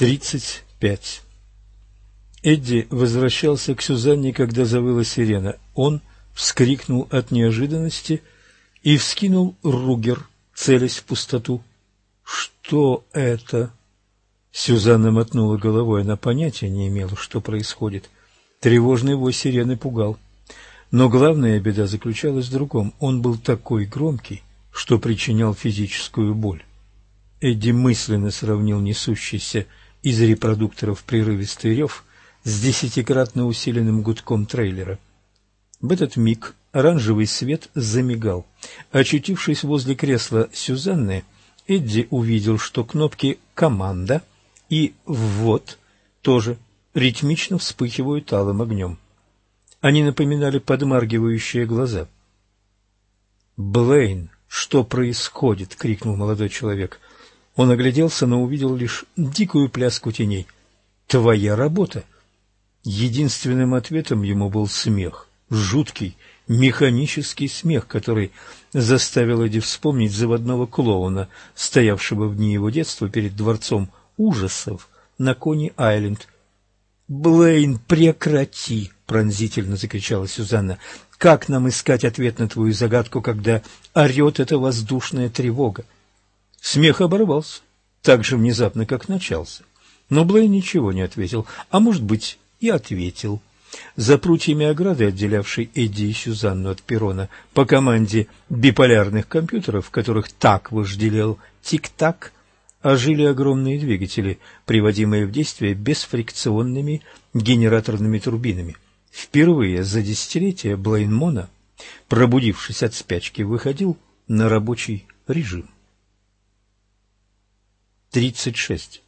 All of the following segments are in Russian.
35. Эдди возвращался к Сюзанне, когда завыла сирена. Он вскрикнул от неожиданности и вскинул ругер, целясь в пустоту. «Что это?» Сюзанна мотнула головой, она понятия не имела, что происходит. Тревожный вой сирены пугал. Но главная беда заключалась в другом. Он был такой громкий, что причинял физическую боль. Эдди мысленно сравнил несущийся из репродукторов прерывистый рев с десятикратно усиленным гудком трейлера. В этот миг оранжевый свет замигал. Очутившись возле кресла Сюзанны, Эдди увидел, что кнопки «Команда» и «Ввод» тоже ритмично вспыхивают алым огнем. Они напоминали подмаргивающие глаза. «Блейн, что происходит?» — крикнул молодой человек. Он огляделся, но увидел лишь дикую пляску теней. «Твоя работа!» Единственным ответом ему был смех, жуткий, механический смех, который заставил Эдди вспомнить заводного клоуна, стоявшего в дни его детства перед дворцом ужасов на Кони-Айленд. «Блейн, прекрати!» — пронзительно закричала Сюзанна. «Как нам искать ответ на твою загадку, когда орет эта воздушная тревога?» Смех оборвался, так же внезапно, как начался. Но Блей ничего не ответил, а, может быть, и ответил. За прутьями ограды, отделявшей Эдди и Сюзанну от перона, по команде биполярных компьютеров, которых так вожделел Тик-Так, ожили огромные двигатели, приводимые в действие бесфрикционными генераторными турбинами. Впервые за десятилетия Блейнмона, пробудившись от спячки, выходил на рабочий режим. 36.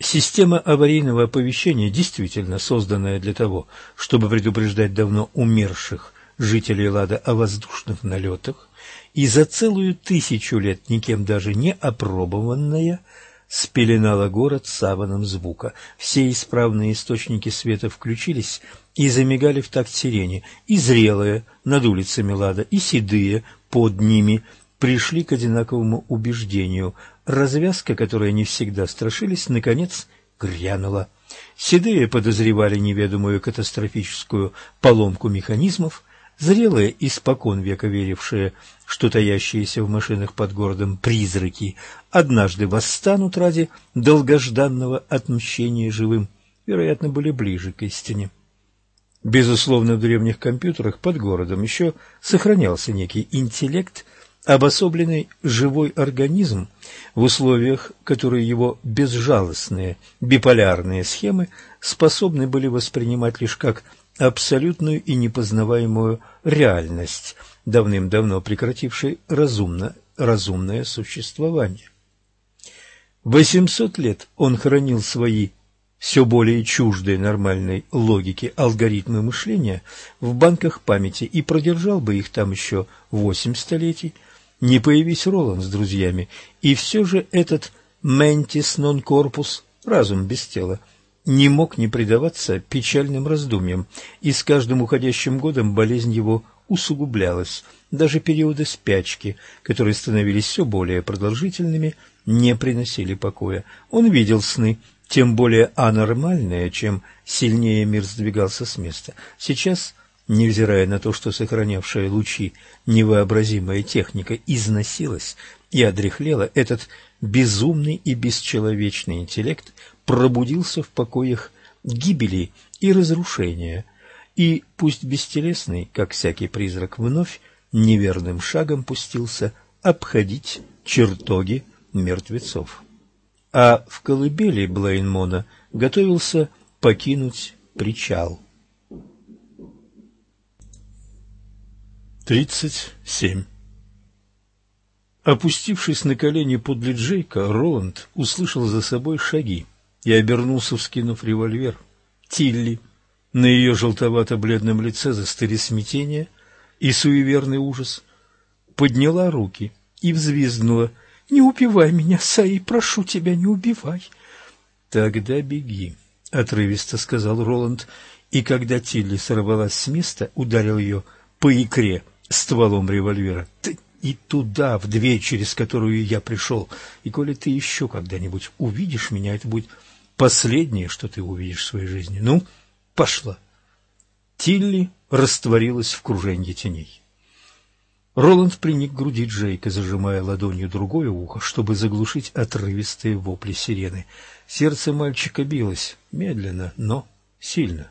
Система аварийного оповещения, действительно созданная для того, чтобы предупреждать давно умерших жителей Лада о воздушных налетах, и за целую тысячу лет никем даже не опробованная, спеленала город саваном звука. Все исправные источники света включились и замигали в такт сирене, и зрелые над улицами Лада, и седые под ними – пришли к одинаковому убеждению. Развязка, которой не всегда страшились, наконец грянула. Седые подозревали неведомую катастрофическую поломку механизмов, зрелые, испокон века верившие, что таящиеся в машинах под городом призраки однажды восстанут ради долгожданного отмщения живым, вероятно, были ближе к истине. Безусловно, в древних компьютерах под городом еще сохранялся некий интеллект – обособленный живой организм в условиях, которые его безжалостные биполярные схемы способны были воспринимать лишь как абсолютную и непознаваемую реальность, давным-давно прекратившей разумно, разумное существование. Восемьсот лет он хранил свои все более чуждые нормальной логике алгоритмы мышления в банках памяти и продержал бы их там еще восемь столетий – не появись Роланд с друзьями, и все же этот «ментис нон корпус» — разум без тела — не мог не предаваться печальным раздумьям, и с каждым уходящим годом болезнь его усугублялась. Даже периоды спячки, которые становились все более продолжительными, не приносили покоя. Он видел сны, тем более анормальные, чем сильнее мир сдвигался с места. Сейчас невзирая на то, что сохранявшая лучи невообразимая техника износилась и одряхлела, этот безумный и бесчеловечный интеллект пробудился в покоях гибели и разрушения, и, пусть бестелесный, как всякий призрак, вновь неверным шагом пустился обходить чертоги мертвецов. А в колыбели Блейнмона готовился покинуть причал. Тридцать семь. Опустившись на колени подле Джейка, Роланд услышал за собой шаги и обернулся, вскинув револьвер. Тилли. На ее желтовато-бледном лице застыли смятение и суеверный ужас. Подняла руки и взвизгнула. «Не убивай меня, Саи, прошу тебя, не убивай!» «Тогда беги», — отрывисто сказал Роланд, и когда Тилли сорвалась с места, ударил ее по икре стволом револьвера. «Ты и туда, в дверь, через которую я пришел. И коли ты еще когда-нибудь увидишь меня, это будет последнее, что ты увидишь в своей жизни. Ну, пошла. Тилли растворилась в круженье теней. Роланд приник к груди Джейка, зажимая ладонью другое ухо, чтобы заглушить отрывистые вопли сирены. Сердце мальчика билось, медленно, но сильно.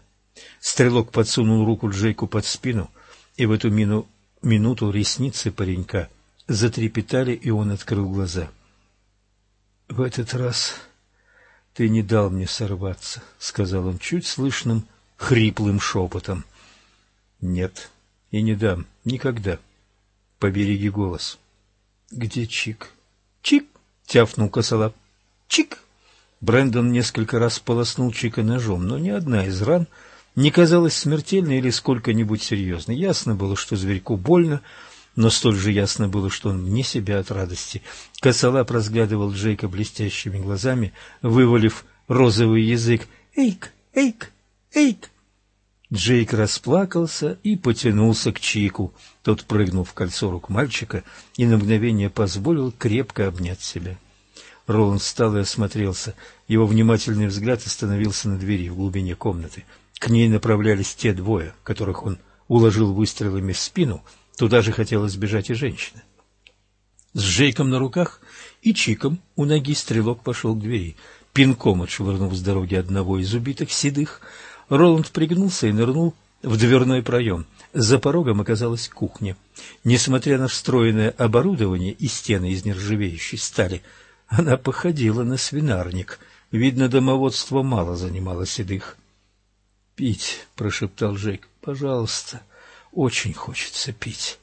Стрелок подсунул руку Джейку под спину, и в эту мину, минуту ресницы паренька затрепетали, и он открыл глаза. — В этот раз ты не дал мне сорваться, — сказал он чуть слышным, хриплым шепотом. — Нет, и не дам, никогда. — Побереги голос. Где Чик? Чик! тяфнул косолап. Чик! Брэндон несколько раз полоснул Чика ножом, но ни одна из ран не казалась смертельной или сколько-нибудь серьезной. Ясно было, что зверьку больно, но столь же ясно было, что он вне себя от радости. Косолап разглядывал Джейка блестящими глазами, вывалив розовый язык. «Эйк! Эйк! Эйк!» Джейк расплакался и потянулся к Чику. Тот прыгнул в кольцо рук мальчика и на мгновение позволил крепко обнять себя. Роланд встал и осмотрелся. Его внимательный взгляд остановился на двери в глубине комнаты. К ней направлялись те двое, которых он уложил выстрелами в спину. Туда же хотелось бежать и женщина. С Джейком на руках и Чиком у ноги стрелок пошел к двери. Пинком отшвырнув с дороги одного из убитых седых, Роланд пригнулся и нырнул в дверной проем. За порогом оказалась кухня. Несмотря на встроенное оборудование и стены из нержавеющей стали, она походила на свинарник. Видно, домоводство мало занимало седых. — Пить, — прошептал Джейк, — пожалуйста, очень хочется пить.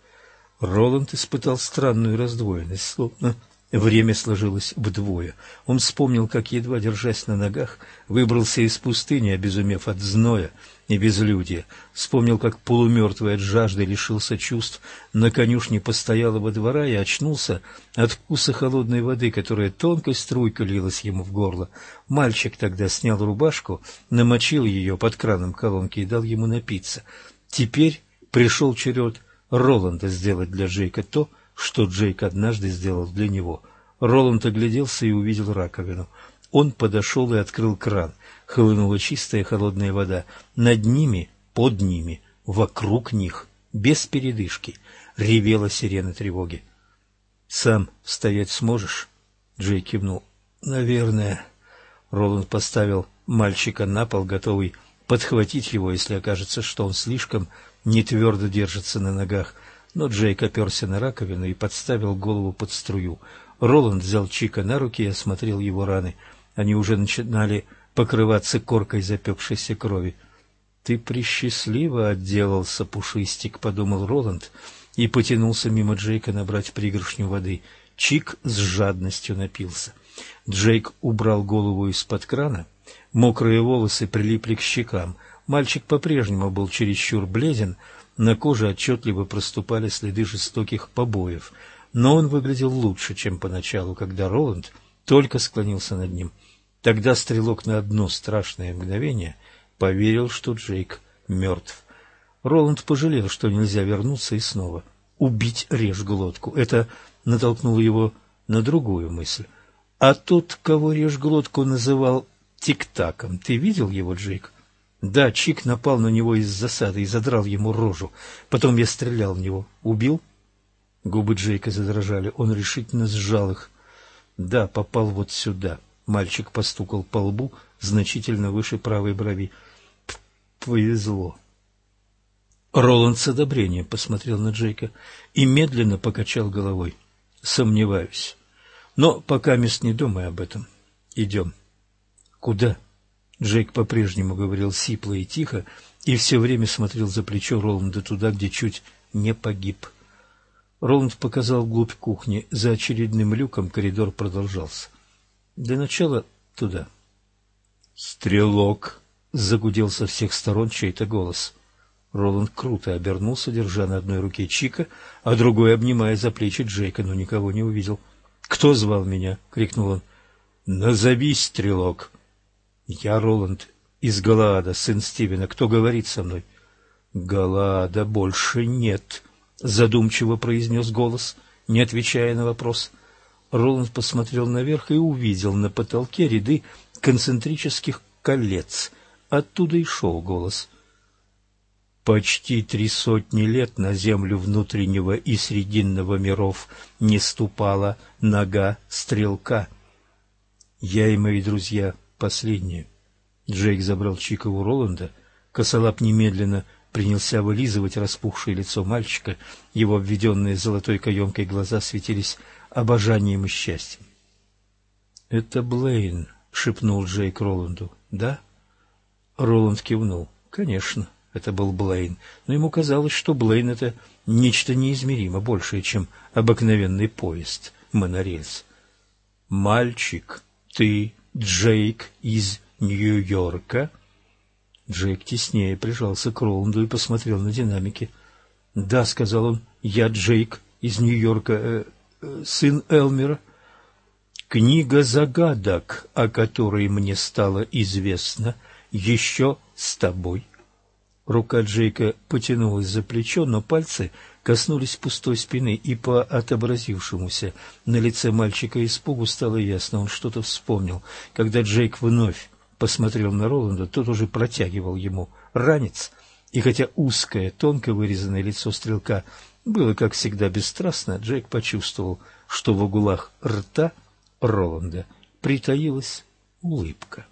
Роланд испытал странную раздвоенность, словно Время сложилось вдвое. Он вспомнил, как, едва держась на ногах, выбрался из пустыни, обезумев от зноя и безлюдия. Вспомнил, как полумертвый от жажды лишился чувств на конюшне постоялого двора и очнулся от вкуса холодной воды, которая тонкой струйкой лилась ему в горло. Мальчик тогда снял рубашку, намочил ее под краном колонки и дал ему напиться. Теперь пришел черед Роланда сделать для Джейка то, что Джейк однажды сделал для него. Роланд огляделся и увидел раковину. Он подошел и открыл кран. Хлынула чистая холодная вода. Над ними, под ними, вокруг них, без передышки, ревела сирена тревоги. «Сам стоять сможешь?» Джей кивнул. «Наверное». Роланд поставил мальчика на пол, готовый подхватить его, если окажется, что он слишком не твердо держится на ногах – но Джейк оперся на раковину и подставил голову под струю. Роланд взял Чика на руки и осмотрел его раны. Они уже начинали покрываться коркой запекшейся крови. — Ты присчастливо отделался, пушистик, — подумал Роланд и потянулся мимо Джейка набрать пригоршню воды. Чик с жадностью напился. Джейк убрал голову из-под крана. Мокрые волосы прилипли к щекам. Мальчик по-прежнему был чересчур бледен, — на коже отчетливо проступали следы жестоких побоев, но он выглядел лучше, чем поначалу, когда Роланд только склонился над ним. Тогда стрелок на одно страшное мгновение поверил, что Джейк мертв. Роланд пожалел, что нельзя вернуться и снова убить режь глотку. Это натолкнуло его на другую мысль. А тот, кого режь глотку называл Тик-таком, ты видел его, Джейк? Да, Чик напал на него из засады и задрал ему рожу. Потом я стрелял в него. Убил? Губы Джейка задрожали. Он решительно сжал их. Да, попал вот сюда. Мальчик постукал по лбу, значительно выше правой брови. Повезло. Роланд с одобрением посмотрел на Джейка и медленно покачал головой. Сомневаюсь. Но пока мест не думай об этом. Идем. Куда? — Джейк по-прежнему говорил сипло и тихо и все время смотрел за плечо Роланда туда, где чуть не погиб. Роланд показал вглубь кухни. За очередным люком коридор продолжался. Для начала туда. «Стрелок!» — загудел со всех сторон чей-то голос. Роланд круто обернулся, держа на одной руке Чика, а другой обнимая за плечи Джейка, но никого не увидел. «Кто звал меня?» — крикнул он. «Назовись, стрелок!» Я Роланд из Галаада, сын Стивена. Кто говорит со мной? Галаада больше нет, задумчиво произнес голос. не отвечая на вопрос. Роланд посмотрел наверх и увидел на потолке ряды концентрических колец. Оттуда и шел голос. Почти три сотни лет на землю внутреннего и срединного миров не ступала нога стрелка. Я и мои друзья последние. Джейк забрал Чика у Роланда. Косолап немедленно принялся вылизывать распухшее лицо мальчика. Его обведенные золотой каемкой глаза светились обожанием и счастьем. — Это Блейн, — шепнул Джейк Роланду. — Да? Роланд кивнул. — Конечно, это был Блейн. Но ему казалось, что Блейн — это нечто неизмеримо большее, чем обыкновенный поезд, монорельс. — Мальчик, ты Джейк из Нью-Йорка? Джейк теснее прижался к Роланду и посмотрел на динамики. — Да, — сказал он, — я Джейк из Нью-Йорка, э, э, сын Элмера. Книга загадок, о которой мне стало известно, еще с тобой. Рука Джейка потянулась за плечо, но пальцы коснулись пустой спины, и по отобразившемуся на лице мальчика испугу стало ясно, он что-то вспомнил. Когда Джейк вновь посмотрел на Роланда, тот уже протягивал ему ранец, и хотя узкое, тонко вырезанное лицо стрелка было, как всегда, бесстрастно, Джейк почувствовал, что в углах рта Роланда притаилась улыбка.